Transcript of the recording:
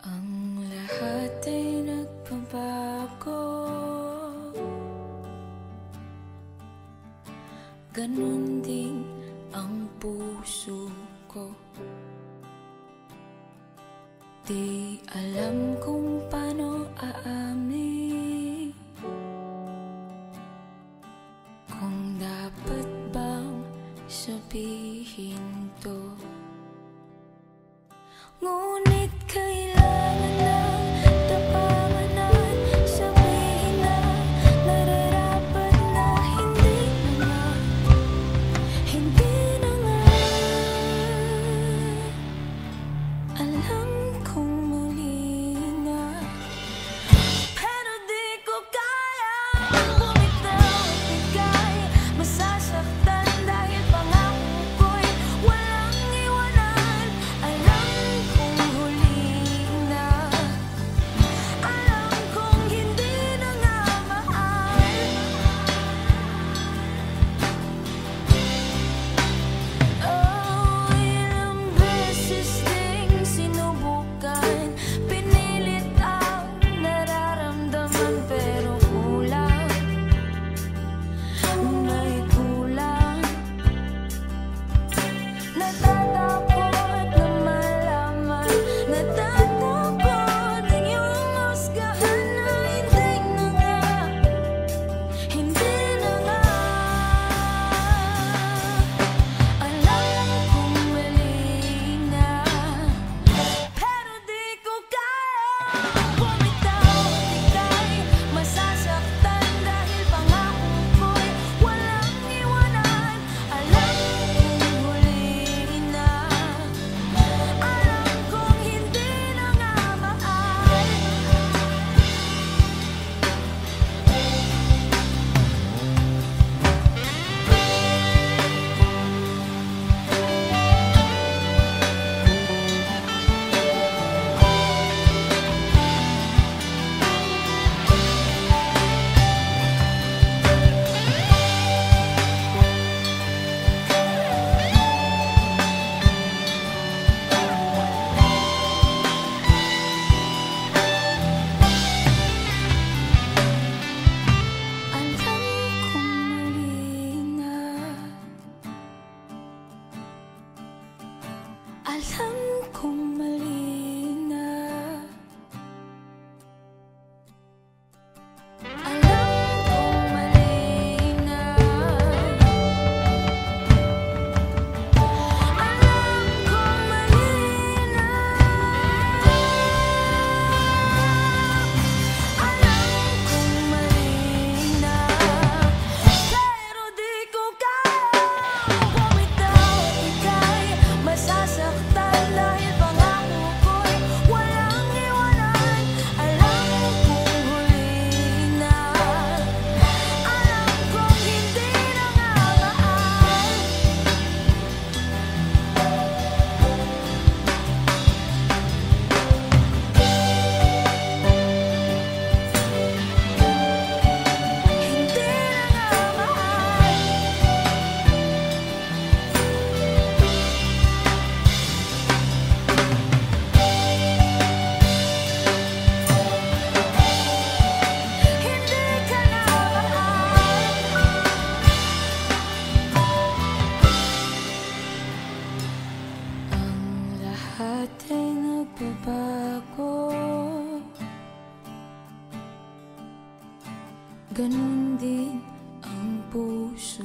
Ang lahat ay nagpabago. Ganon din ang puso ko. Di alam kung paano aamin. Kung dapat bang sabihin to. Alam nagbabago. Ganon din ang puso